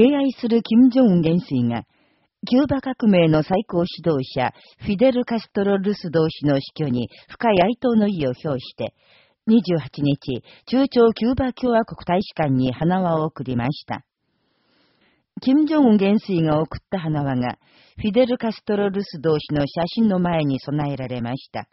敬愛する金正恩元帥が、キューバ革命の最高指導者、フィデル・カストロ・ルス同士の死去に深い哀悼の意を表して、28日、中朝キューバ共和国大使館に花輪を送りました。金正恩元帥が送った花輪が、フィデル・カストロ・ルス同士の写真の前に備えられました。